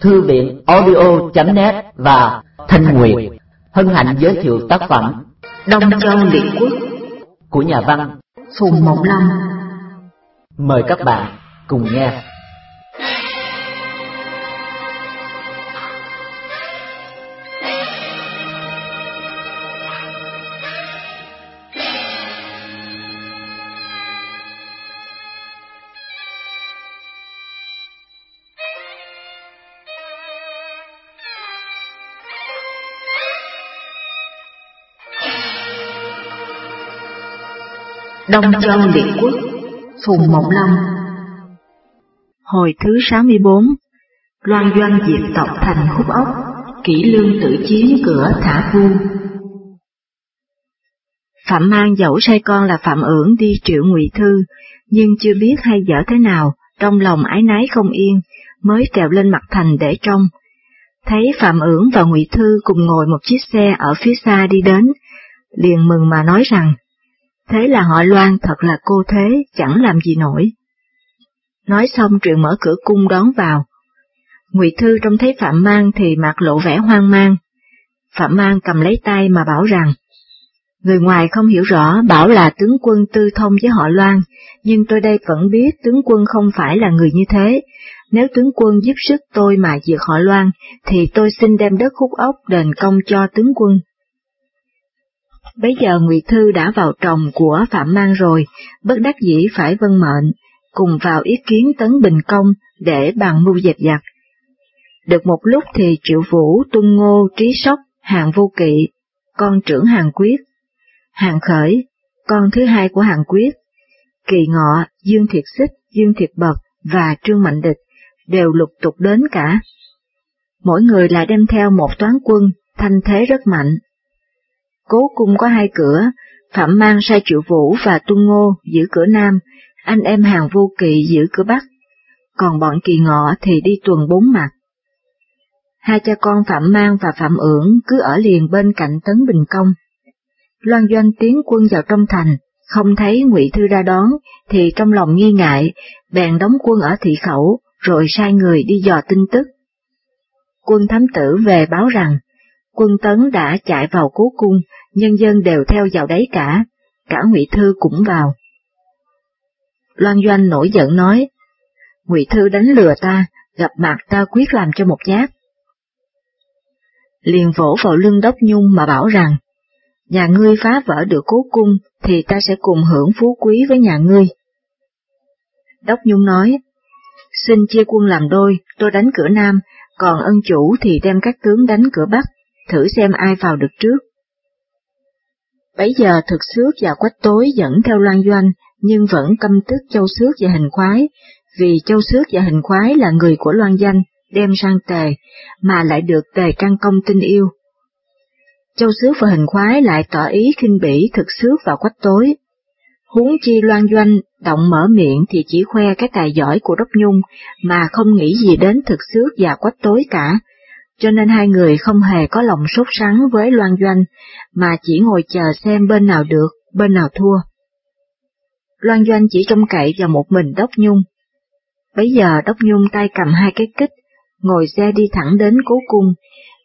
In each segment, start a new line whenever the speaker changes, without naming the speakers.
Thư viện audio.net và Thanh Nguyệt hân hạnh giới thiệu tác phẩm
Đông Châu Liệt Quốc
của nhà văn
Phùng Mộng Lâm.
Mời các bạn cùng nghe.
Đông Châu Liệt Quốc Phùng Mộng Lâm Hồi thứ 64 Loan doanh diệt tộc thành khúc ốc Kỷ lương tự chiến cửa thả vu Phạm mang dẫu sai con là Phạm ưởng đi triệu ngụy thư, nhưng chưa biết hay dở thế nào, trong lòng ái nái không yên, mới trèo lên mặt thành để trông. Thấy Phạm ưởng và ngụy thư cùng ngồi một chiếc xe ở phía xa đi đến, liền mừng mà nói rằng, Thế là họ loan thật là cô thế, chẳng làm gì nổi. Nói xong truyền mở cửa cung đón vào. Ngụy Thư trông thấy Phạm Mang thì mặt lộ vẻ hoang mang. Phạm Mang cầm lấy tay mà bảo rằng, Người ngoài không hiểu rõ bảo là tướng quân tư thông với họ Loan, nhưng tôi đây vẫn biết tướng quân không phải là người như thế. Nếu tướng quân giúp sức tôi mà diệt họ Loan, thì tôi xin đem đất khúc ốc đền công cho tướng quân. Bây giờ Ngụy Thư đã vào trồng của Phạm Mang rồi, bất đắc dĩ phải vân mệnh, cùng vào ý kiến Tấn Bình Công để bàn mưu dẹp giặc. Được một lúc thì Triệu Vũ, Tuân Ngô, Trí Sóc, Hàng Vô Kỵ, con trưởng Hàng Quyết, Hàng Khởi, con thứ hai của Hàng Quyết, Kỳ Ngọ, Dương Thiệt Xích, Dương Thiệt Bật và Trương Mạnh Địch đều lục tục đến cả. Mỗi người lại đem theo một toán quân, thanh thế rất mạnh, Cố cung có hai cửa, Phạm Mang sai Triệu Vũ và Tuân Ngô giữ cửa Nam, anh em hàng vô kỵ giữ cửa Bắc, còn bọn kỳ ngọ thì đi tuần bốn mặt. Hai cha con Phạm Mang và Phạm ưỡng cứ ở liền bên cạnh Tấn Bình Công. Loan Doanh tiến quân vào trong thành, không thấy Ngụy Thư ra đón, thì trong lòng nghi ngại, bèn đóng quân ở thị khẩu, rồi sai người đi dò tin tức. Quân thám tử về báo rằng, quân Tấn đã chạy vào cố cung, nhân dân đều theo vào đấy cả, cả Ngụy Thư cũng vào. Loan Doanh nổi giận nói, Ngụy Thư đánh lừa ta, gặp mặt ta quyết làm cho một giác. Liền vỗ vào lưng Đốc Nhung mà bảo rằng, nhà ngươi phá vỡ được cố cung thì ta sẽ cùng hưởng phú quý với nhà ngươi. Đốc Nhung nói, xin chia quân làm đôi, tôi đánh cửa Nam, còn ân chủ thì đem các tướng đánh cửa Bắc, thử xem ai vào được trước. Bấy giờ thực xước và quách tối dẫn theo loan doanh, nhưng vẫn căm tức châu xước và hình khoái, vì châu xước và hình khoái là người của loan danh, đem sang tề, mà lại được tề căn công tin yêu. Châu xước và hình khoái lại tỏ ý khinh bỉ thực xước và quách tối. Huống chi loan doanh động mở miệng thì chỉ khoe cái tài giỏi của Đốc Nhung, mà không nghĩ gì đến thực xước và quách tối cả, cho nên hai người không hề có lòng sốt sắng với Loan Doanh, mà chỉ ngồi chờ xem bên nào được, bên nào thua. Loan Doanh chỉ trông cậy vào một mình Đốc Nhung. Bấy giờ Đốc Nhung tay cầm hai cái kích, ngồi xe đi thẳng đến cố cung,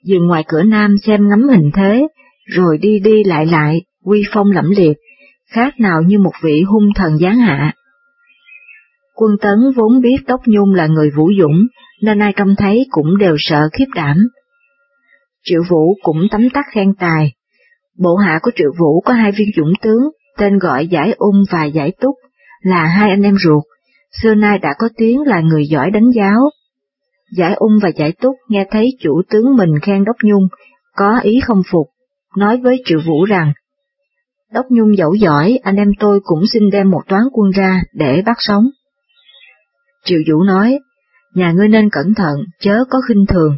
dừng ngoài cửa nam xem ngắm hình thế, rồi đi đi lại lại, quy phong lẫm liệt, khác nào như một vị hung thần giáng hạ. Quân Tấn vốn biết Đốc Nhung là người vũ dũng, nên ai trông thấy cũng đều sợ khiếp đảm. Triệu Vũ cũng tấm tắc khen tài. Bộ hạ của Triệu Vũ có hai viên dũng tướng, tên gọi Giải Ung và Giải Túc, là hai anh em ruột, xưa nay đã có tiếng là người giỏi đánh giáo. Giải Ung và Giải Túc nghe thấy chủ tướng mình khen Đốc Nhung, có ý không phục, nói với Triệu Vũ rằng, Đốc Nhung dẫu giỏi, anh em tôi cũng xin đem một toán quân ra để bắt sống. Triệu Vũ nói, nhà ngươi nên cẩn thận, chớ có khinh thường.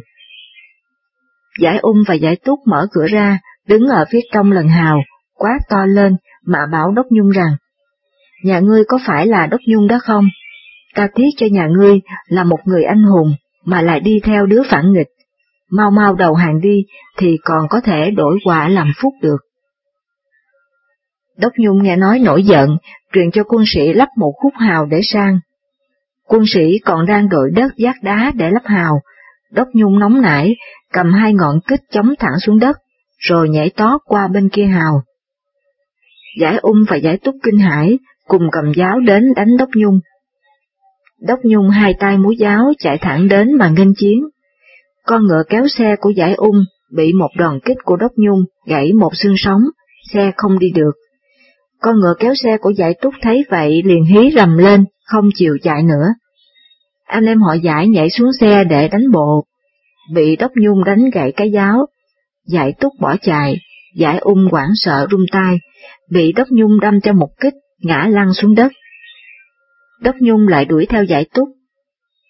Giải ung và giải túc mở cửa ra, đứng ở phía trong lần hào, quát to lên mà bảo Đốc Nhung rằng, nhà ngươi có phải là Đốc Nhung đó không? Ta tiếc cho nhà ngươi là một người anh hùng mà lại đi theo đứa phản nghịch, mau mau đầu hàng đi thì còn có thể đổi quả làm phúc được. Đốc Nhung nghe nói nổi giận, truyền cho quân sĩ lắp một khúc hào để sang, Quân sĩ còn đang đội đất giác đá để lấp hào, Đốc Nhung nóng nảy, cầm hai ngọn kích chống thẳng xuống đất, rồi nhảy tót qua bên kia hào. Giải ung và giải túc kinh hải cùng cầm giáo đến đánh Đốc Nhung. Đốc Nhung hai tay múa giáo chạy thẳng đến mà nghênh chiến. Con ngựa kéo xe của giải ung bị một đòn kích của Đốc Nhung gãy một xương sống, xe không đi được. Con ngựa kéo xe của giải túc thấy vậy liền hí rầm lên, không chịu chạy nữa. Anh em họ giải nhảy xuống xe để đánh bộ, bị Đốc Nhung đánh gãy cái giáo, giải túc bỏ chạy, giải ung quảng sợ rung tay, bị Đốc Nhung đâm cho một kích, ngã lăn xuống đất. Đốc Nhung lại đuổi theo giải túc.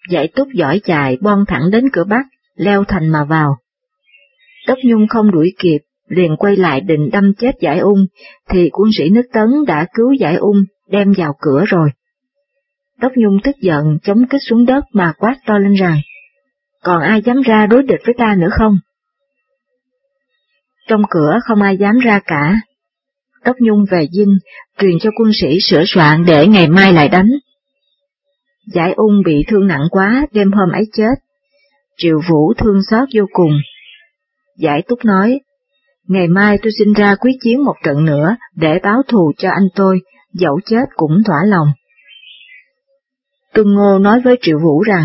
Giải túc giỏi chạy bon thẳng đến cửa bắc, leo thành mà vào. Đốc Nhung không đuổi kịp, liền quay lại định đâm chết giải ung, thì quân sĩ nước tấn đã cứu giải ung, đem vào cửa rồi. Đốc Nhung tức giận chống kích xuống đất mà quát to lên rằng, còn ai dám ra đối địch với ta nữa không? Trong cửa không ai dám ra cả. Đốc Nhung về dinh, truyền cho quân sĩ sửa soạn để ngày mai lại đánh. Giải ung bị thương nặng quá, đêm hôm ấy chết. Triệu Vũ thương xót vô cùng. Giải túc nói, ngày mai tôi xin ra quyết chiến một trận nữa để báo thù cho anh tôi, dẫu chết cũng thỏa lòng. Tương Ngô nói với Triệu Vũ rằng,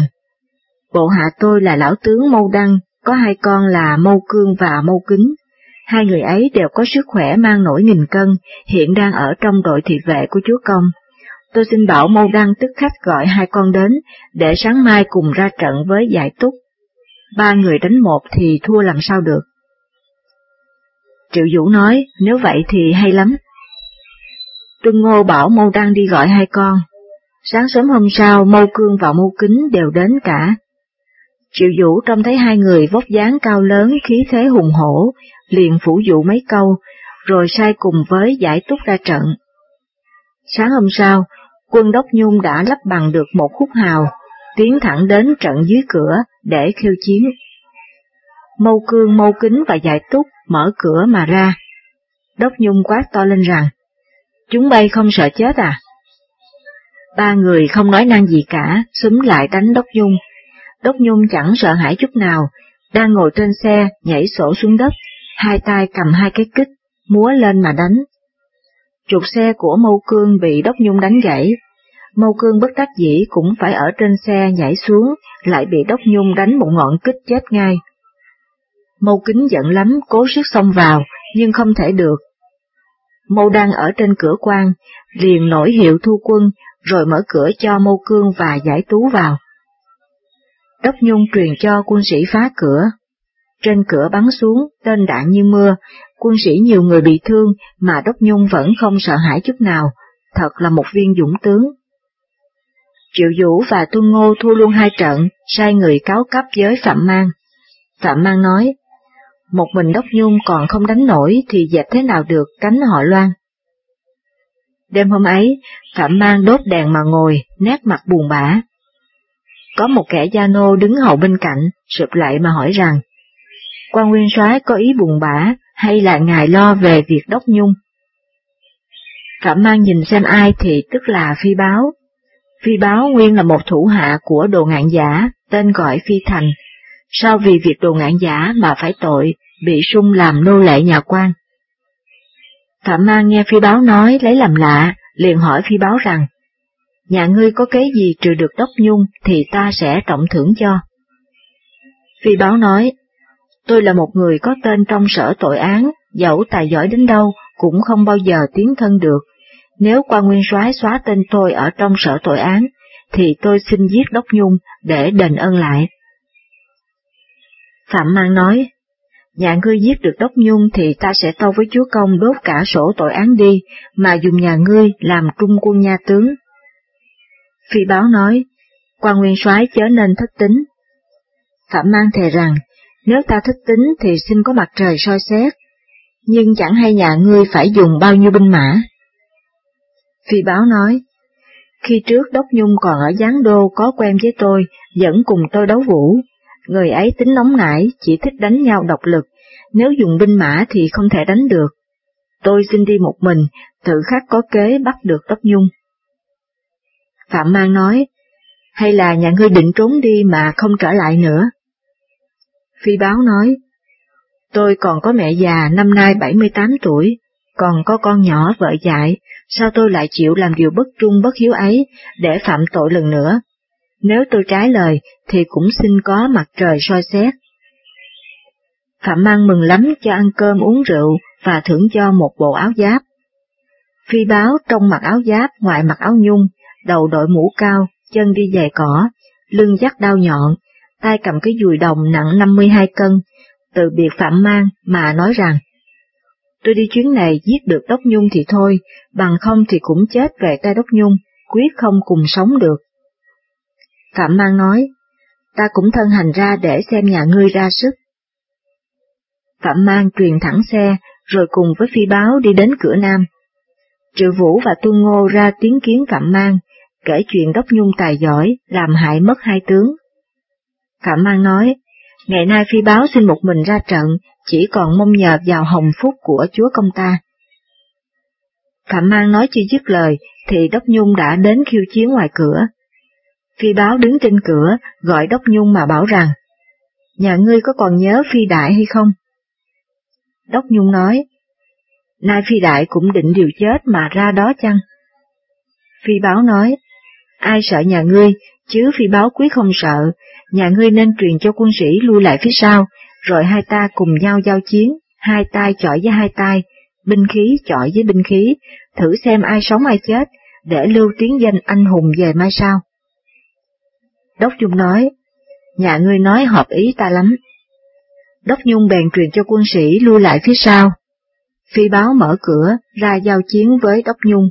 bộ hạ tôi là lão tướng Mâu Đăng, có hai con là Mâu Cương và Mâu Kính. Hai người ấy đều có sức khỏe mang nổi nghìn cân, hiện đang ở trong đội thị vệ của chúa công. Tôi xin bảo Mâu Đăng tức khách gọi hai con đến, để sáng mai cùng ra trận với giải túc. Ba người đánh một thì thua làm sao được. Triệu Vũ nói, nếu vậy thì hay lắm. Tuân Ngô bảo Mâu Đăng đi gọi hai con. Sáng sớm hôm sau, Mâu Cương và Mâu Kính đều đến cả. Triệu Vũ trông thấy hai người vóc dáng cao lớn, khí thế hùng hổ, liền phủ dụ mấy câu, rồi sai cùng với giải túc ra trận. Sáng hôm sau, quân Đốc Nhung đã lắp bằng được một khúc hào, tiến thẳng đến trận dưới cửa để khiêu chiến. Mâu Cương, Mâu Kính và Giải Túc mở cửa mà ra. Đốc Nhung quát to lên rằng, chúng bay không sợ chết à? Ba người không nói năng gì cả, súng lại đánh Đốc Nhung. Đốc Nhung chẳng sợ hãi chút nào, đang ngồi trên xe, nhảy sổ xuống đất, hai tay cầm hai cái kích, múa lên mà đánh. Trục xe của Mâu Cương bị Đốc Nhung đánh gãy. Mâu Cương bất đắc dĩ cũng phải ở trên xe nhảy xuống, lại bị Đốc Nhung đánh một ngọn kích chết ngay. Mâu Kính giận lắm, cố sức xông vào, nhưng không thể được. Mâu đang ở trên cửa quan, liền nổi hiệu thu quân, rồi mở cửa cho Mâu Cương và Giải Tú vào. Đốc Nhung truyền cho quân sĩ phá cửa. Trên cửa bắn xuống, tên đạn như mưa, quân sĩ nhiều người bị thương mà Đốc Nhung vẫn không sợ hãi chút nào, thật là một viên dũng tướng. Triệu Vũ và Tuân Ngô thua luôn hai trận, sai người cáo cấp với Phạm Mang. Phạm Mang nói, một mình Đốc Nhung còn không đánh nổi thì dẹp thế nào được cánh họ loan. Đêm hôm ấy, Phạm Mang đốt đèn mà ngồi, nét mặt buồn bã. Có một kẻ gia nô đứng hậu bên cạnh, sụp lại mà hỏi rằng, quan nguyên soái có ý buồn bã hay là ngài lo về việc đốc nhung? Phạm Mang nhìn xem ai thì tức là phi báo. Phi báo nguyên là một thủ hạ của đồ ngạn giả, tên gọi phi thành, sao vì việc đồ ngạn giả mà phải tội, bị sung làm nô lệ nhà quan. Phạm Mang nghe phi báo nói lấy làm lạ, liền hỏi phi báo rằng, nhà ngươi có kế gì trừ được đốc nhung thì ta sẽ trọng thưởng cho. Phi báo nói, tôi là một người có tên trong sở tội án, dẫu tài giỏi đến đâu cũng không bao giờ tiến thân được. Nếu quan nguyên soái xóa tên tôi ở trong sở tội án, thì tôi xin giết đốc nhung để đền ơn lại. Phạm Mang nói, nhà ngươi giết được Đốc Nhung thì ta sẽ tâu với chúa công đốt cả sổ tội án đi, mà dùng nhà ngươi làm trung quân nha tướng. Phi báo nói, quan nguyên soái chớ nên thất tính. Phạm mang thề rằng, nếu ta thất tính thì xin có mặt trời soi xét, nhưng chẳng hay nhà ngươi phải dùng bao nhiêu binh mã. Phi báo nói, khi trước Đốc Nhung còn ở Giáng Đô có quen với tôi, dẫn cùng tôi đấu vũ, người ấy tính nóng nảy, chỉ thích đánh nhau độc lực, nếu dùng binh mã thì không thể đánh được. Tôi xin đi một mình, tự khắc có kế bắt được Tóc Nhung. Phạm Mang nói, hay là nhà ngươi định trốn đi mà không trở lại nữa? Phi báo nói, tôi còn có mẹ già năm nay 78 tuổi, còn có con nhỏ vợ dại, sao tôi lại chịu làm điều bất trung bất hiếu ấy để phạm tội lần nữa? Nếu tôi trái lời thì cũng xin có mặt trời soi xét. Phạm Mang mừng lắm cho ăn cơm uống rượu và thưởng cho một bộ áo giáp. Phi báo trong mặc áo giáp ngoài mặc áo nhung, đầu đội mũ cao, chân đi giày cỏ, lưng dắt đao nhọn, tay cầm cái dùi đồng nặng 52 cân, từ biệt Phạm Mang mà nói rằng, tôi đi chuyến này giết được Đốc Nhung thì thôi, bằng không thì cũng chết về tay Đốc Nhung, quyết không cùng sống được. Phạm Mang nói, ta cũng thân hành ra để xem nhà ngươi ra sức. Phạm Mang truyền thẳng xe, rồi cùng với phi báo đi đến cửa Nam. Triệu Vũ và Tu Ngô ra tiếng kiến Phạm Mang, kể chuyện Đốc Nhung tài giỏi, làm hại mất hai tướng. Phạm Mang nói, ngày nay phi báo xin một mình ra trận, chỉ còn mong nhờ vào hồng phúc của chúa công ta. Phạm Mang nói chưa dứt lời, thì Đốc Nhung đã đến khiêu chiến ngoài cửa. Phi báo đứng trên cửa, gọi Đốc Nhung mà bảo rằng, nhà ngươi có còn nhớ Phi Đại hay không? Đốc Nhung nói, nay Phi Đại cũng định điều chết mà ra đó chăng? Phi báo nói, ai sợ nhà ngươi, chứ Phi báo quyết không sợ, nhà ngươi nên truyền cho quân sĩ lui lại phía sau, rồi hai ta cùng nhau giao chiến, hai tay chọi với hai tay, binh khí chọi với binh khí, thử xem ai sống ai chết, để lưu tiếng danh anh hùng về mai sau. Đốc Dung nói, nhà ngươi nói hợp ý ta lắm. Đốc Nhung bèn truyền cho quân sĩ lui lại phía sau. Phi báo mở cửa, ra giao chiến với Đốc Nhung.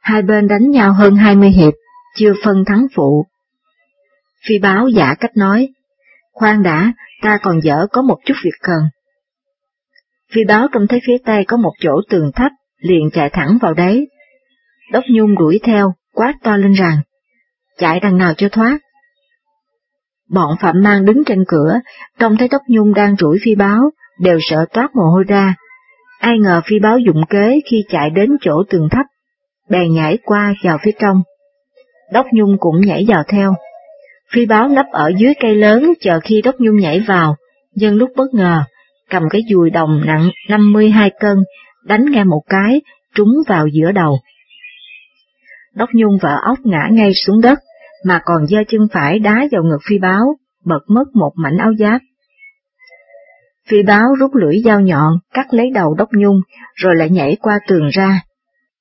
Hai bên đánh nhau hơn hai mươi hiệp, chưa phân thắng phụ. Phi báo giả cách nói, khoan đã, ta còn dở có một chút việc cần. Phi báo trông thấy phía tây có một chỗ tường thấp, liền chạy thẳng vào đấy. Đốc Nhung đuổi theo, quát to lên rằng, chạy đằng nào cho thoát. Bọn Phạm Mang đứng trên cửa, trông thấy tóc Nhung đang rủi phi báo, đều sợ toát mồ hôi ra. Ai ngờ phi báo dụng kế khi chạy đến chỗ tường thấp, bèn nhảy qua vào phía trong. Đốc Nhung cũng nhảy vào theo. Phi báo nấp ở dưới cây lớn chờ khi Đốc Nhung nhảy vào, dân lúc bất ngờ, cầm cái dùi đồng nặng 52 cân, đánh nghe một cái, trúng vào giữa đầu. Đốc Nhung vợ ốc ngã ngay xuống đất, mà còn giơ chân phải đá vào ngực phi báo, bật mất một mảnh áo giáp. Phi báo rút lưỡi dao nhọn, cắt lấy đầu Đốc Nhung, rồi lại nhảy qua tường ra.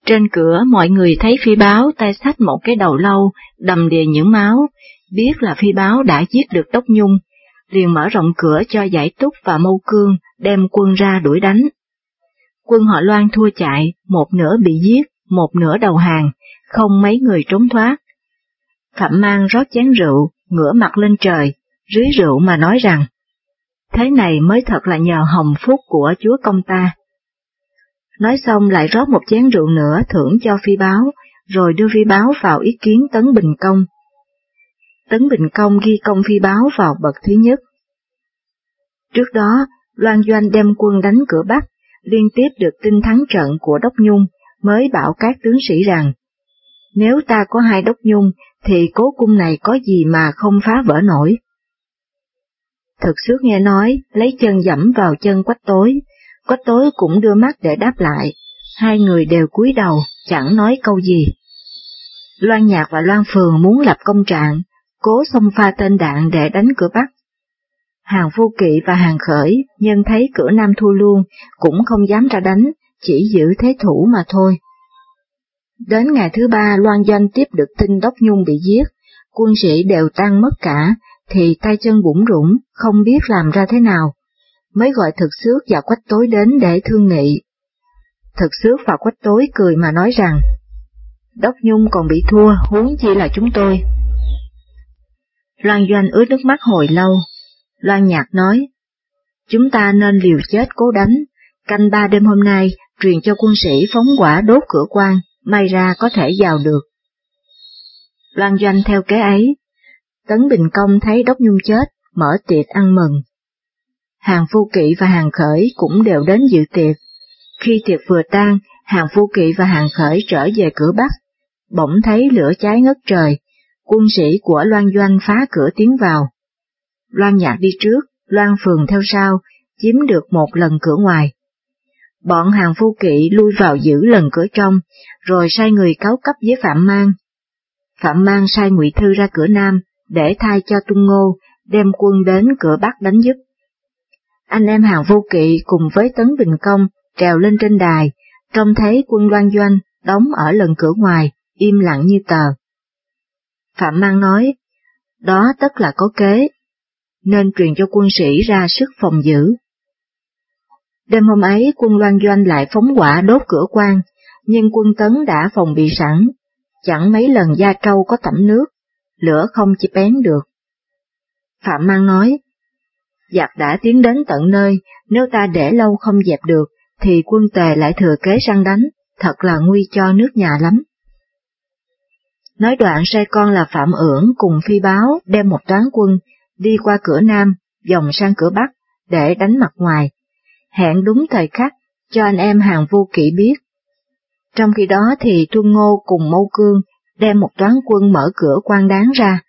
Trên cửa mọi người thấy phi báo tay sách một cái đầu lâu, đầm đìa những máu, biết là phi báo đã giết được Đốc Nhung, liền mở rộng cửa cho giải túc và mâu cương đem quân ra đuổi đánh. Quân họ Loan thua chạy, một nửa bị giết, một nửa đầu hàng, không mấy người trốn thoát. Phạm Mang rót chén rượu, ngửa mặt lên trời, rưới rượu mà nói rằng, thế này mới thật là nhờ hồng phúc của chúa công ta. Nói xong lại rót một chén rượu nữa thưởng cho phi báo, rồi đưa phi báo vào ý kiến Tấn Bình Công. Tấn Bình Công ghi công phi báo vào bậc thứ nhất. Trước đó, Loan Doanh đem quân đánh cửa Bắc, liên tiếp được tin thắng trận của Đốc Nhung, mới bảo các tướng sĩ rằng, nếu ta có hai Đốc Nhung, thì cố cung này có gì mà không phá vỡ nổi. Thực sức nghe nói, lấy chân dẫm vào chân quách tối, quách tối cũng đưa mắt để đáp lại, hai người đều cúi đầu, chẳng nói câu gì. Loan Nhạc và Loan Phường muốn lập công trạng, cố xông pha tên đạn để đánh cửa Bắc. Hàng vô kỵ và hàng khởi nhân thấy cửa Nam thua luôn, cũng không dám ra đánh, chỉ giữ thế thủ mà thôi. Đến ngày thứ ba Loan Doanh tiếp được tin Đốc Nhung bị giết, quân sĩ đều tan mất cả, thì tay chân bủng rủng, không biết làm ra thế nào, mới gọi thực xước và quách tối đến để thương nghị. Thực xước và quách tối cười mà nói rằng, Đốc Nhung còn bị thua, huống chi là chúng tôi. Loan Doanh ướt nước mắt hồi lâu, Loan Nhạc nói, chúng ta nên liều chết cố đánh, canh ba đêm hôm nay truyền cho quân sĩ phóng quả đốt cửa quan, may ra có thể vào được. Loan Doanh theo kế ấy, Tấn Bình Công thấy Đốc Nhung chết, mở tiệc ăn mừng. Hàng Phu Kỵ và Hàng Khởi cũng đều đến dự tiệc. Khi tiệc vừa tan, Hàng Phu Kỵ và Hàng Khởi trở về cửa Bắc, bỗng thấy lửa cháy ngất trời, quân sĩ của Loan Doanh phá cửa tiến vào. Loan Nhạc đi trước, Loan Phường theo sau, chiếm được một lần cửa ngoài. Bọn hàng phu kỵ lui vào giữ lần cửa trong, rồi sai người cáo cấp với Phạm Mang. Phạm Mang sai Ngụy Thư ra cửa Nam, để thay cho Tung Ngô, đem quân đến cửa Bắc đánh giúp. Anh em hàng vô kỵ cùng với Tấn Bình Công trèo lên trên đài, trông thấy quân loan doanh đóng ở lần cửa ngoài, im lặng như tờ. Phạm Mang nói, đó tất là có kế, nên truyền cho quân sĩ ra sức phòng giữ. Đêm hôm ấy quân loan doanh lại phóng quả đốt cửa quan, nhưng quân tấn đã phòng bị sẵn, chẳng mấy lần gia trâu có tẩm nước, lửa không chỉ bén được. Phạm Mang nói, giặc đã tiến đến tận nơi, nếu ta để lâu không dẹp được, thì quân tề lại thừa kế săn đánh, thật là nguy cho nước nhà lắm. Nói đoạn sai con là Phạm ưỡng cùng phi báo đem một toán quân đi qua cửa Nam, dòng sang cửa Bắc, để đánh mặt ngoài, hẹn đúng thời khắc cho anh em hàng vô kỵ biết. Trong khi đó thì Tuân Ngô cùng Mâu Cương đem một toán quân mở cửa quan đáng ra,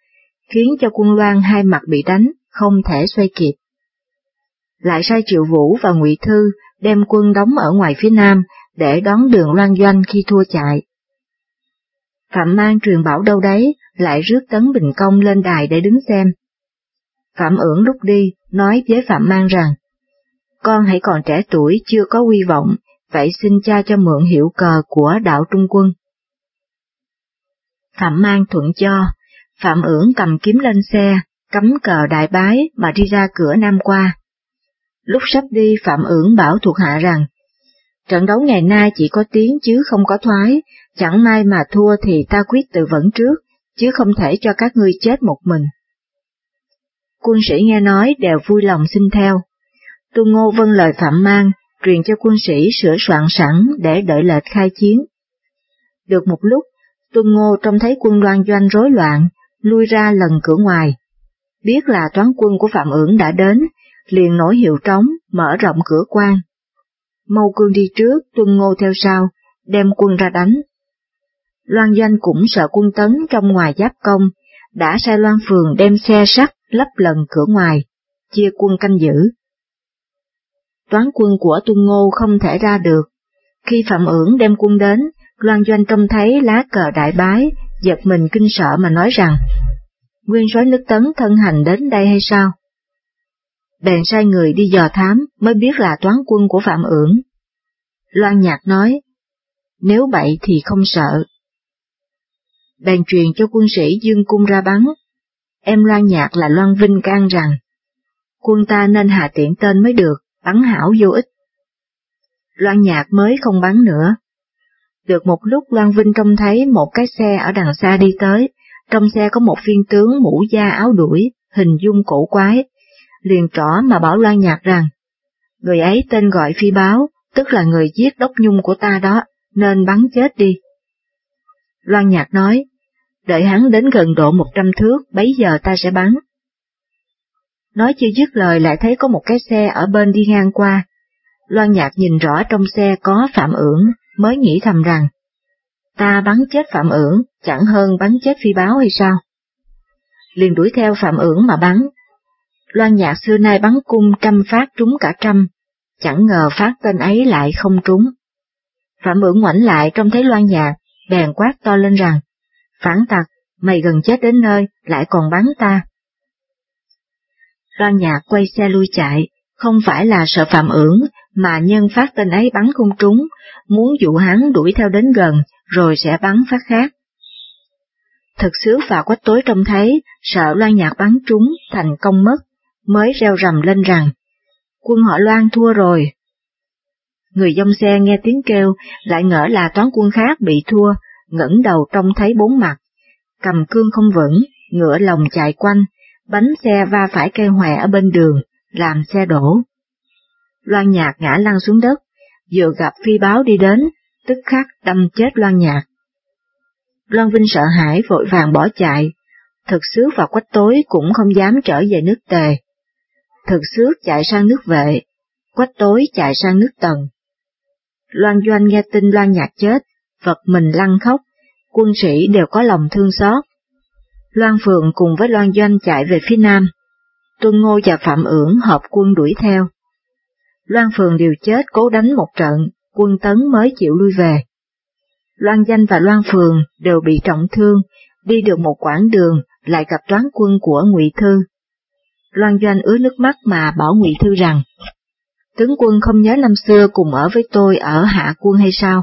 khiến cho quân Loan hai mặt bị đánh, không thể xoay kịp. Lại sai Triệu Vũ và Ngụy Thư đem quân đóng ở ngoài phía Nam để đón đường Loan Doanh khi thua chạy. Phạm Mang truyền bảo đâu đấy, lại rước Tấn Bình Công lên đài để đứng xem. Phạm ưởng lúc đi, nói với Phạm Mang rằng, con hãy còn trẻ tuổi chưa có hy vọng, vậy xin cha cho mượn hiệu cờ của đạo Trung quân. Phạm Mang thuận cho, Phạm ưỡng cầm kiếm lên xe, cắm cờ đại bái mà đi ra cửa Nam qua. Lúc sắp đi Phạm ưỡng bảo thuộc hạ rằng, trận đấu ngày nay chỉ có tiếng chứ không có thoái, chẳng may mà thua thì ta quyết tự vẫn trước, chứ không thể cho các ngươi chết một mình. Quân sĩ nghe nói đều vui lòng xin theo. Tu Ngô vâng lời Phạm Mang, truyền cho quân sĩ sửa soạn sẵn để đợi lệch khai chiến. Được một lúc, Tuân Ngô trông thấy quân loan doanh rối loạn, lui ra lần cửa ngoài. Biết là toán quân của Phạm ưởng đã đến, liền nổi hiệu trống, mở rộng cửa quan. Mâu cương đi trước, Tuân Ngô theo sau, đem quân ra đánh. Loan doanh cũng sợ quân tấn trong ngoài giáp công, đã sai Loan Phường đem xe sắt lấp lần cửa ngoài, chia quân canh giữ. Toán quân của Tuân Ngô không thể ra được. Khi Phạm ưỡng đem quân đến, Loan Doanh trông thấy lá cờ đại bái, giật mình kinh sợ mà nói rằng, Nguyên soái nước tấn thân hành đến đây hay sao? Bèn sai người đi dò thám mới biết là toán quân của Phạm ưỡng. Loan Nhạc nói, nếu bậy thì không sợ. Bèn truyền cho quân sĩ dương cung ra bắn. Em Loan Nhạc là Loan Vinh can rằng, quân ta nên hạ tiện tên mới được, bắn hảo vô ích. Loan Nhạc mới không bắn nữa, được một lúc Loan Vinh trông thấy một cái xe ở đằng xa đi tới, trong xe có một viên tướng mũ da áo đuổi, hình dung cổ quái, liền trỏ mà bảo Loan Nhạc rằng, người ấy tên gọi phi báo, tức là người giết đốc nhung của ta đó, nên bắn chết đi. Loan Nhạc nói, đợi hắn đến gần độ một trăm thước, bấy giờ ta sẽ bắn. Nói chưa dứt lời lại thấy có một cái xe ở bên đi ngang qua. Loan Nhạc nhìn rõ trong xe có Phạm ưởng, mới nghĩ thầm rằng, ta bắn chết Phạm ưởng, chẳng hơn bắn chết phi báo hay sao? Liền đuổi theo Phạm ưởng mà bắn. Loan nhạc xưa nay bắn cung trăm phát trúng cả trăm, chẳng ngờ phát tên ấy lại không trúng. Phạm ưởng ngoảnh lại trông thấy loan nhạc, bèn quát to lên rằng, phản tặc, mày gần chết đến nơi, lại còn bắn ta. Loan nhạc quay xe lui chạy, không phải là sợ Phạm ưỡng, mà nhân phát tên ấy bắn không trúng, muốn dụ hắn đuổi theo đến gần, rồi sẽ bắn phát khác. Thực sứ và quách tối trông thấy, sợ loan nhạc bắn trúng, thành công mất, mới reo rầm lên rằng, quân họ loan thua rồi. Người dông xe nghe tiếng kêu, lại ngỡ là toán quân khác bị thua, ngẩng đầu trông thấy bốn mặt, cầm cương không vững, ngựa lồng chạy quanh, bánh xe va phải cây hòe ở bên đường, làm xe đổ. Loan nhạc ngã lăn xuống đất, vừa gặp phi báo đi đến, tức khắc đâm chết Loan nhạc. Loan Vinh sợ hãi vội vàng bỏ chạy, thực sứ và quách tối cũng không dám trở về nước tề. Thực sứ chạy sang nước vệ, quách tối chạy sang nước tần. Loan Doanh nghe tin Loan nhạc chết, vật mình lăn khóc, quân sĩ đều có lòng thương xót. Loan Phượng cùng với Loan Doanh chạy về phía nam. Tuân Ngô và Phạm ưởng hợp quân đuổi theo. Loan Phường đều chết cố đánh một trận, quân tấn mới chịu lui về. Loan Danh và Loan Phường đều bị trọng thương, đi được một quãng đường lại gặp toán quân của Ngụy Thư. Loan Doanh ứa nước mắt mà bảo Ngụy Thư rằng, tướng quân không nhớ năm xưa cùng ở với tôi ở hạ quân hay sao?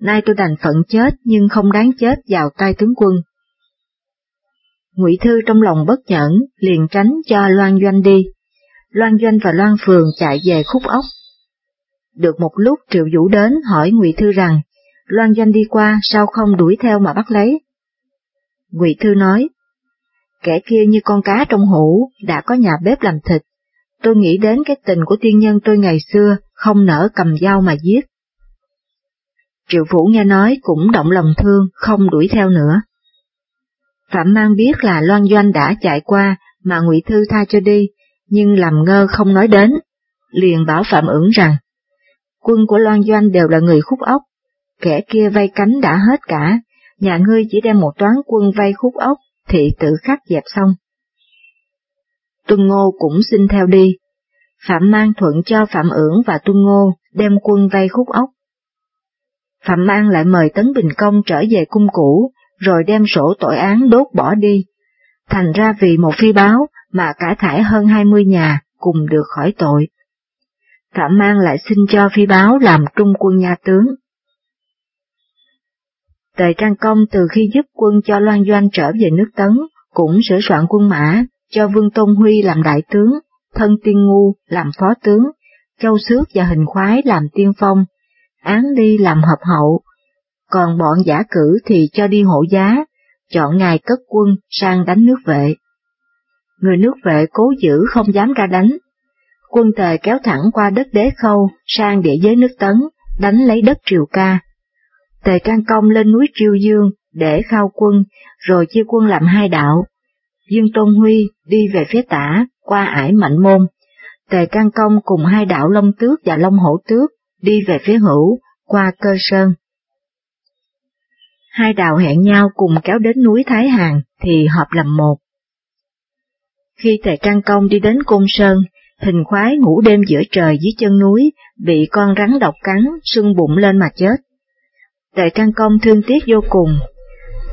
Nay tôi đành phận chết nhưng không đáng chết vào tay tướng quân. Ngụy Thư trong lòng bất nhẫn, liền tránh cho Loan Doanh đi. Loan Doanh và Loan Phường chạy về khúc ốc. Được một lúc Triệu Vũ đến hỏi Ngụy Thư rằng, Loan Doanh đi qua sao không đuổi theo mà bắt lấy? Ngụy Thư nói, kẻ kia như con cá trong hũ, đã có nhà bếp làm thịt. Tôi nghĩ đến cái tình của tiên nhân tôi ngày xưa, không nỡ cầm dao mà giết. Triệu Vũ nghe nói cũng động lòng thương, không đuổi theo nữa. Phạm Mang biết là Loan Doanh đã chạy qua mà Ngụy Thư tha cho đi, nhưng làm ngơ không nói đến, liền bảo Phạm ưỡng rằng, quân của Loan Doanh đều là người khúc ốc, kẻ kia vay cánh đã hết cả, nhà ngươi chỉ đem một toán quân vay khúc ốc, thì tự khắc dẹp xong. Tuân Ngô cũng xin theo đi, Phạm Mang thuận cho Phạm ưỡng và Tuân Ngô đem quân vay khúc ốc. Phạm Mang lại mời Tấn Bình Công trở về cung cũ, rồi đem sổ tội án đốt bỏ đi. Thành ra vì một phi báo mà cả thải hơn hai mươi nhà cùng được khỏi tội. Phạm Mang lại xin cho phi báo làm trung quân nha tướng. Tề Trang Công từ khi giúp quân cho Loan Doanh trở về nước Tấn, cũng sửa soạn quân mã, cho Vương Tôn Huy làm đại tướng, Thân Tiên Ngu làm phó tướng, Châu Xước và Hình Khoái làm tiên phong, Án Ly làm hợp hậu, còn bọn giả cử thì cho đi hộ giá, chọn ngày cất quân sang đánh nước vệ. Người nước vệ cố giữ không dám ra đánh. Quân tề kéo thẳng qua đất đế khâu sang địa giới nước tấn, đánh lấy đất triều ca. Tề can Công lên núi Triều Dương để khao quân, rồi chia quân làm hai đạo. Dương Tôn Huy đi về phía tả, qua ải Mạnh Môn. Tề Can Công cùng hai đạo Long Tước và Long Hổ Tước đi về phía hữu, qua Cơ Sơn hai đạo hẹn nhau cùng kéo đến núi Thái Hàn thì hợp làm một. Khi Tề Trang Công đi đến Côn Sơn, hình khoái ngủ đêm giữa trời dưới chân núi, bị con rắn độc cắn, sưng bụng lên mà chết. Tề Trang Công thương tiếc vô cùng.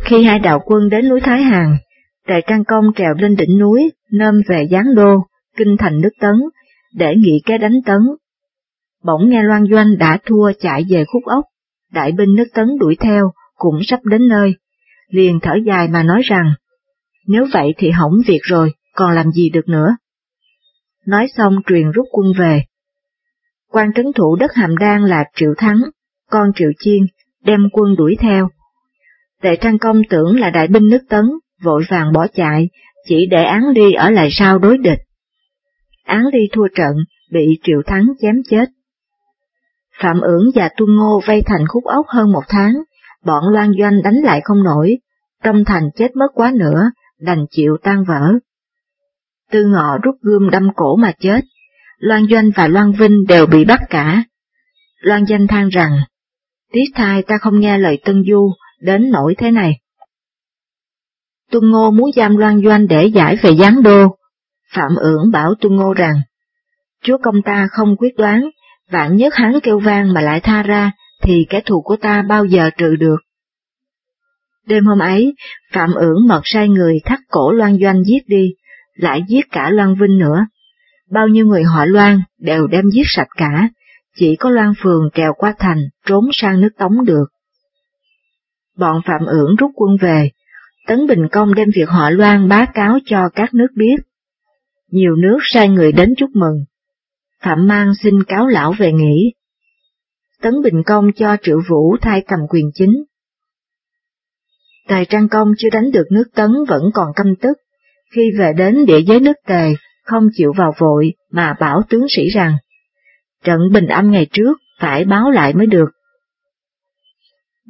Khi hai đạo quân đến núi Thái Hàn, Tề Trang Công trèo lên đỉnh núi, nôm về Giáng Đô, kinh thành nước Tấn, để nghị kế đánh Tấn. Bỗng nghe Loan Doanh đã thua chạy về khúc ốc, đại binh nước Tấn đuổi theo, cũng sắp đến nơi, liền thở dài mà nói rằng, nếu vậy thì hỏng việc rồi, còn làm gì được nữa. Nói xong truyền rút quân về. quan trấn thủ đất Hàm Đan là Triệu Thắng, con Triệu Chiên, đem quân đuổi theo. Tề Trang Công tưởng là đại binh nước Tấn, vội vàng bỏ chạy, chỉ để Án Ly ở lại sau đối địch. Án Ly thua trận, bị Triệu Thắng chém chết. Phạm ưỡng và Tu Ngô vây thành khúc ốc hơn một tháng, bọn Loan Doanh đánh lại không nổi, Tâm Thành chết mất quá nữa, đành chịu tan vỡ. Tư Ngọ rút gươm đâm cổ mà chết, Loan Doanh và Loan Vinh đều bị bắt cả. Loan Doanh than rằng, tiếc thai ta không nghe lời Tân Du, đến nỗi thế này. Tuân Ngô muốn giam Loan Doanh để giải về gián đô. Phạm ưởng bảo Tuân Ngô rằng, Chúa công ta không quyết đoán, vạn nhất hắn kêu vang mà lại tha ra, thì kẻ thù của ta bao giờ trừ được. Đêm hôm ấy, Phạm ưởng mật sai người thắt cổ Loan Doanh giết đi, lại giết cả Loan Vinh nữa. Bao nhiêu người họ Loan đều đem giết sạch cả, chỉ có Loan Phường trèo qua thành, trốn sang nước Tống được. Bọn Phạm ưởng rút quân về, Tấn Bình Công đem việc họ Loan bá cáo cho các nước biết. Nhiều nước sai người đến chúc mừng. Phạm Mang xin cáo lão về nghỉ. Tấn Bình Công cho Triệu Vũ thay cầm quyền chính. Tề Trang Công chưa đánh được nước Tấn vẫn còn căm tức, khi về đến địa giới nước Tề, không chịu vào vội mà bảo tướng sĩ rằng, trận bình âm ngày trước phải báo lại mới được.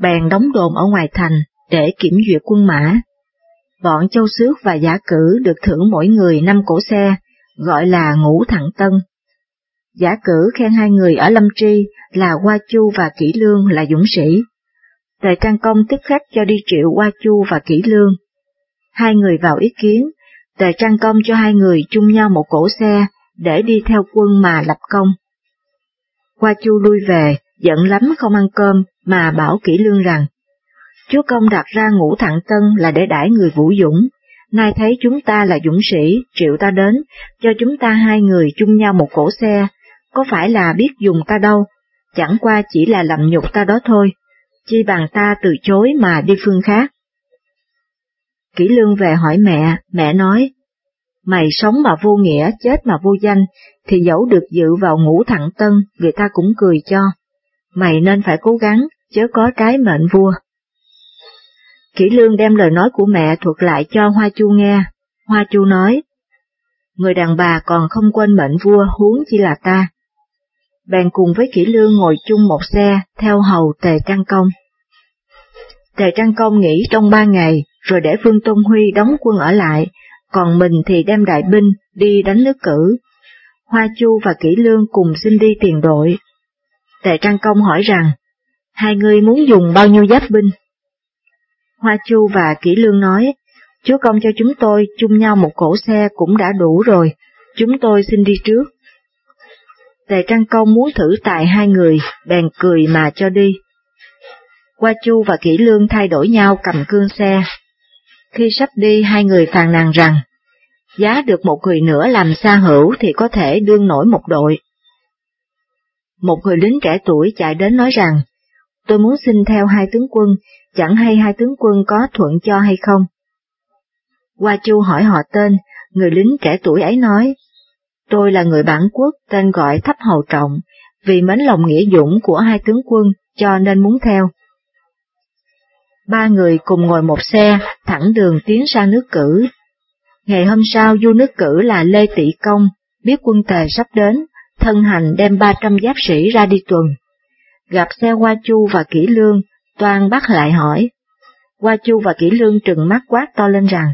Bèn đóng đồn ở ngoài thành để kiểm duyệt quân mã. Bọn Châu Xước và Giả Cử được thưởng mỗi người năm cổ xe, gọi là ngũ thẳng tân. Giả Cử khen hai người ở Lâm Tri là Hoa Chu và Kỷ Lương là dũng sĩ. Tề Trang Công tức khắc cho đi triệu Hoa Chu và Kỷ Lương. Hai người vào ý kiến, Tề Trang Công cho hai người chung nhau một cổ xe để đi theo quân mà lập công. Hoa Chu lui về, giận lắm không ăn cơm mà bảo Kỷ lương rằng, Chúa Công đặt ra ngũ thẳng tân là để đãi người vũ dũng, nay thấy chúng ta là dũng sĩ, triệu ta đến, cho chúng ta hai người chung nhau một cổ xe, có phải là biết dùng ta đâu, chẳng qua chỉ là làm nhục ta đó thôi, chi bằng ta từ chối mà đi phương khác. Kỷ lương về hỏi mẹ, mẹ nói, mày sống mà vô nghĩa, chết mà vô danh, thì dẫu được dự vào ngũ thẳng tân, người ta cũng cười cho. Mày nên phải cố gắng, chớ có trái mệnh vua. Kỷ lương đem lời nói của mẹ thuật lại cho Hoa Chu nghe. Hoa Chu nói, người đàn bà còn không quên mệnh vua huống chỉ là ta. Bèn cùng với Kỷ lương ngồi chung một xe, theo hầu Tề Trang Công. Tề Trang Công nghỉ trong ba ngày, rồi để Vương Tôn Huy đóng quân ở lại, còn mình thì đem đại binh đi đánh nước cử. Hoa Chu và Kỷ Lương cùng xin đi tiền đội. Tề Trang Công hỏi rằng, hai người muốn dùng bao nhiêu giáp binh? Hoa Chu và Kỷ Lương nói, Chúa công cho chúng tôi chung nhau một cổ xe cũng đã đủ rồi, chúng tôi xin đi trước. Tề trăng Công muốn thử tài hai người, bèn cười mà cho đi. Hoa Chu và Kỷ Lương thay đổi nhau cầm cương xe. Khi sắp đi hai người phàn nàn rằng, giá được một người nữa làm xa hữu thì có thể đương nổi một đội. Một người lính trẻ tuổi chạy đến nói rằng, tôi muốn xin theo hai tướng quân, chẳng hay hai tướng quân có thuận cho hay không. Hoa Chu hỏi họ tên, người lính trẻ tuổi ấy nói, tôi là người bản quốc tên gọi Thấp Hầu Trọng, vì mến lòng nghĩa dũng của hai tướng quân cho nên muốn theo. Ba người cùng ngồi một xe, thẳng đường tiến sang nước cử. Ngày hôm sau du nước cử là Lê Tị Công, biết quân tề sắp đến, thân hành đem ba trăm giáp sĩ ra đi tuần. Gặp xe Hoa Chu và Kỷ Lương, toàn bắt lại hỏi. Hoa Chu và Kỷ Lương trừng mắt quát to lên rằng,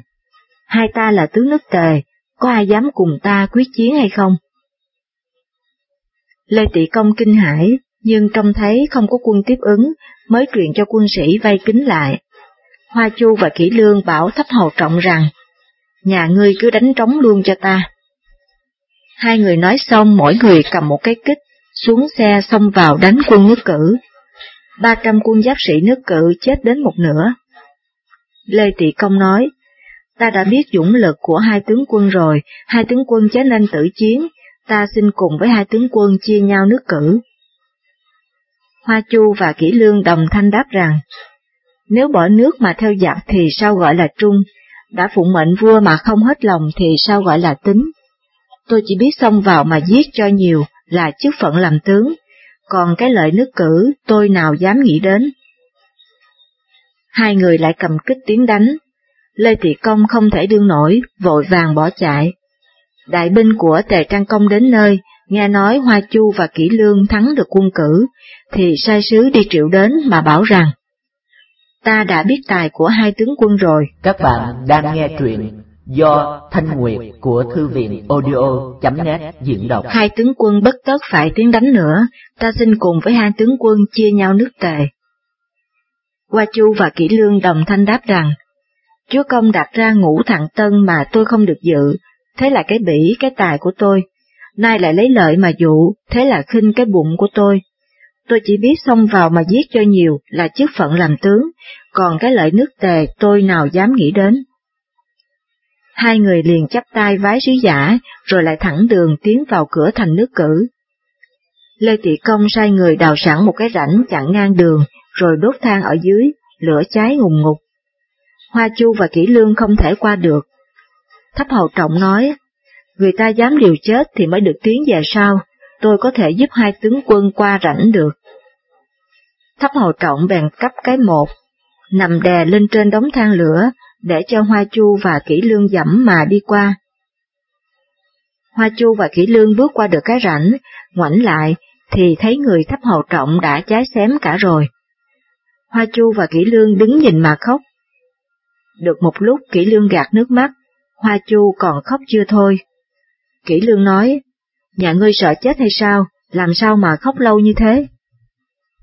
hai ta là tướng nước tề, có ai dám cùng ta quyết chiến hay không? Lê Tị Công kinh hãi, nhưng trông thấy không có quân tiếp ứng, mới truyền cho quân sĩ vây kính lại. Hoa Chu và Kỷ Lương bảo thấp hầu trọng rằng, nhà ngươi cứ đánh trống luôn cho ta. Hai người nói xong mỗi người cầm một cái kích, xuống xe xông vào đánh quân nước cử. Ba trăm quân giáp sĩ nước cử chết đến một nửa. Lê Tị Công nói, ta đã biết dũng lực của hai tướng quân rồi, hai tướng quân chớ nên tử chiến, ta xin cùng với hai tướng quân chia nhau nước cử. Hoa Chu và Kỷ Lương đồng thanh đáp rằng, nếu bỏ nước mà theo giặc thì sao gọi là trung, đã phụng mệnh vua mà không hết lòng thì sao gọi là tính. Tôi chỉ biết xông vào mà giết cho nhiều là chức phận làm tướng, còn cái lợi nước cử tôi nào dám nghĩ đến. Hai người lại cầm kích tiến đánh, Lê Thị Công không thể đương nổi, vội vàng bỏ chạy. Đại binh của Tề Trang Công đến nơi, nghe nói Hoa Chu và Kỷ Lương thắng được quân cử, thì sai sứ đi triệu đến mà bảo rằng, ta đã biết tài của hai tướng quân rồi.
Các bạn đang nghe truyện do Thanh Nguyệt của Thư viện audio.net diễn đọc.
Hai tướng quân bất tất phải tiến đánh nữa, ta xin cùng với hai tướng quân chia nhau nước tề. Hoa Chu và Kỷ Lương đồng thanh đáp rằng, Chúa Công đặt ra ngũ thẳng tân mà tôi không được dự, thế là cái bỉ cái tài của tôi, nay lại lấy lợi mà dụ, thế là khinh cái bụng của tôi. Tôi chỉ biết xông vào mà giết cho nhiều là chức phận làm tướng, còn cái lợi nước tề tôi nào dám nghĩ đến. Hai người liền chắp tay vái sứ giả, rồi lại thẳng đường tiến vào cửa thành nước cử. Lê Tị Công sai người đào sẵn một cái rãnh chặn ngang đường, rồi đốt than ở dưới, lửa cháy ngùng ngục. Hoa Chu và Kỷ Lương không thể qua được. Thấp hầu trọng nói, người ta dám liều chết thì mới được tiến về sau, tôi có thể giúp hai tướng quân qua rảnh được. Thấp hầu trọng bèn cấp cái một, nằm đè lên trên đống than lửa, để cho Hoa Chu và Kỷ Lương dẫm mà đi qua. Hoa Chu và Kỷ Lương bước qua được cái rãnh, ngoảnh lại, thì thấy người thấp hầu trọng đã cháy xém cả rồi. Hoa Chu và Kỷ Lương đứng nhìn mà khóc. Được một lúc Kỷ Lương gạt nước mắt, Hoa Chu còn khóc chưa thôi. Kỷ Lương nói, nhà ngươi sợ chết hay sao, làm sao mà khóc lâu như thế?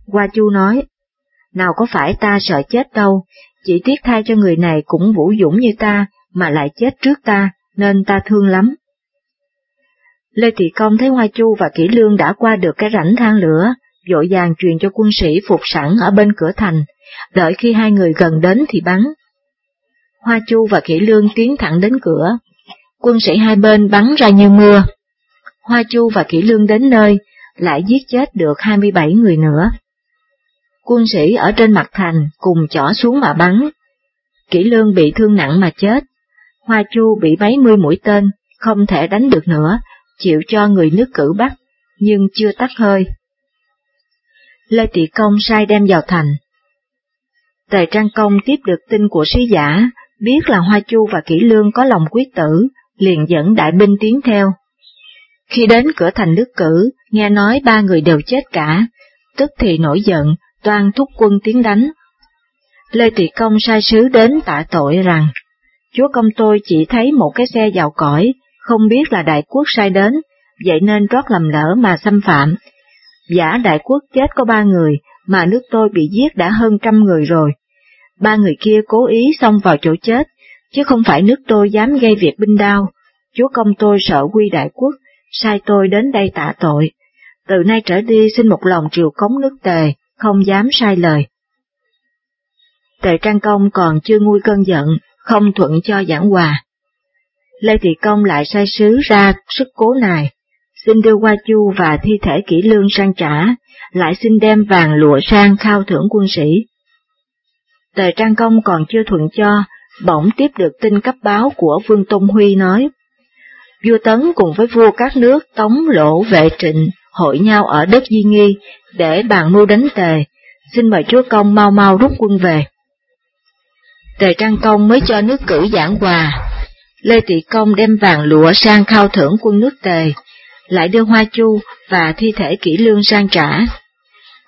Hoa Chu nói, nào có phải ta sợ chết đâu, chỉ tiếc thay cho người này cũng vũ dũng như ta, mà lại chết trước ta, nên ta thương lắm. Lê Thị Công thấy Hoa Chu và Kỷ Lương đã qua được cái rãnh than lửa, dội vàng truyền cho quân sĩ phục sẵn ở bên cửa thành, đợi khi hai người gần đến thì bắn. Hoa Chu và Khỉ Lương tiến thẳng đến cửa, quân sĩ hai bên bắn ra như mưa. Hoa Chu và Khỉ Lương đến nơi, lại giết chết được 27 người nữa. Quân sĩ ở trên mặt thành cùng chỏ xuống mà bắn. Kỷ Lương bị thương nặng mà chết. Hoa Chu bị mấy mươi mũi tên, không thể đánh được nữa, chịu cho người nước cử bắt, nhưng chưa tắt hơi. Lê Tị Công sai đem vào thành. Tề Trang Công tiếp được tin của sứ giả, biết là Hoa Chu và Kỷ Lương có lòng quyết tử, liền dẫn đại binh tiến theo. Khi đến cửa thành nước cử, nghe nói ba người đều chết cả, tức thì nổi giận, toan thúc quân tiến đánh. Lê Tị Công sai sứ đến tạ tội rằng, chúa công tôi chỉ thấy một cái xe vào cõi, không biết là đại quốc sai đến, vậy nên rót lầm lỡ mà xâm phạm. Giả đại quốc chết có ba người, mà nước tôi bị giết đã hơn trăm người rồi. Ba người kia cố ý xông vào chỗ chết, chứ không phải nước tôi dám gây việc binh đao. Chúa công tôi sợ quy đại quốc, sai tôi đến đây tạ tội. Từ nay trở đi xin một lòng triều cống nước tề, không dám sai lời. Tề Trang Công còn chưa nguôi cơn giận, không thuận cho giảng hòa. Lê Thị Công lại sai sứ ra sức cố này, xin đưa qua chu và thi thể kỹ lương sang trả, lại xin đem vàng lụa sang khao thưởng quân sĩ. Tề Trang Công còn chưa thuận cho, bỗng tiếp được tin cấp báo của Vương Tông Huy nói, vua Tấn cùng với vua các nước Tống Lộ Vệ Trịnh hội nhau ở đất Di Nghi để bàn mưu đánh Tề, xin mời chúa công mau mau rút quân về. Tề Trang Công mới cho nước cử giảng hòa, Lê Tị Công đem vàng lụa sang khao thưởng quân nước Tề, lại đưa hoa chu và thi thể kỹ lương sang trả.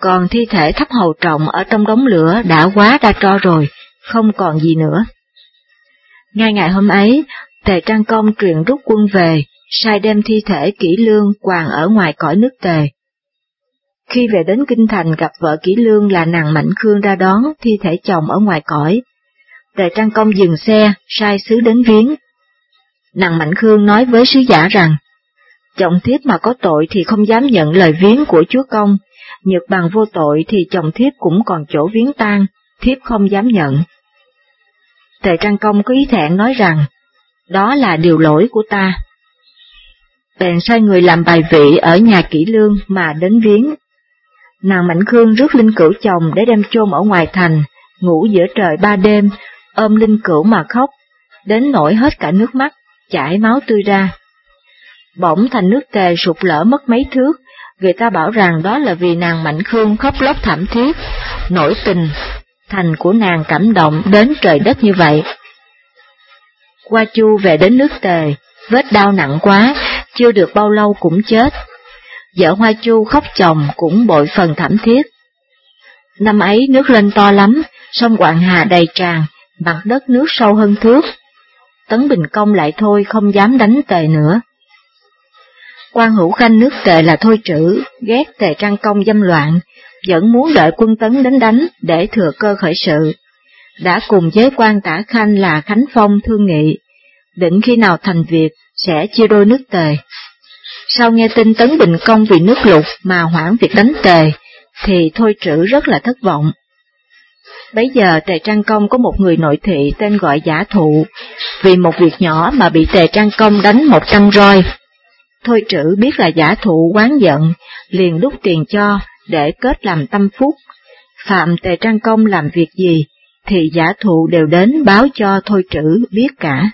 Còn thi thể thấp hầu trọng ở trong đống lửa đã quá đa tro rồi, không còn gì nữa. Ngay ngày hôm ấy, Tề Trang Công truyền rút quân về, sai đem thi thể kỹ lương quàng ở ngoài cõi nước Tề. Khi về đến Kinh Thành gặp vợ kỹ lương là nàng Mạnh Khương ra đón thi thể chồng ở ngoài cõi. Tề Trang Công dừng xe, sai sứ đến viếng. Nàng Mạnh Khương nói với sứ giả rằng, chồng thiếp mà có tội thì không dám nhận lời viếng của chúa công, nhược bằng vô tội thì chồng thiếp cũng còn chỗ viếng tang, thiếp không dám nhận. Tề Trang Công có ý thẹn nói rằng, đó là điều lỗi của ta. Bèn sai người làm bài vị ở nhà kỹ lương mà đến viếng. Nàng Mạnh Khương rước linh cửu chồng để đem chôn ở ngoài thành, ngủ giữa trời ba đêm, ôm linh cửu mà khóc, đến nổi hết cả nước mắt, chảy máu tươi ra. Bỗng thành nước tề sụt lở mất mấy thước, người ta bảo rằng đó là vì nàng Mạnh Khương khóc lóc thảm thiết, nổi tình, thành của nàng cảm động đến trời đất như vậy. Qua Chu về đến nước tề, vết đau nặng quá, chưa được bao lâu cũng chết. Vợ Hoa Chu khóc chồng cũng bội phần thảm thiết. Năm ấy nước lên to lắm, sông Quảng Hà đầy tràn, mặt đất nước sâu hơn thước. Tấn Bình Công lại thôi không dám đánh tề nữa quan hữu khanh nước tề là thôi trữ, ghét tề trang công dâm loạn, vẫn muốn đợi quân tấn đến đánh để thừa cơ khởi sự. Đã cùng với quan tả khanh là Khánh Phong thương nghị, định khi nào thành việc sẽ chia đôi nước tề. Sau nghe tin Tấn Bình Công vì nước lụt mà hoãn việc đánh tề, thì thôi trữ rất là thất vọng. Bấy giờ Tề Trang Công có một người nội thị tên gọi giả thụ, vì một việc nhỏ mà bị Tề Trang Công đánh một trăm roi. Thôi trữ biết là giả thụ quán giận, liền đút tiền cho, để kết làm tâm phúc. Phạm Tề Trang Công làm việc gì, thì giả thụ đều đến báo cho Thôi trữ biết cả.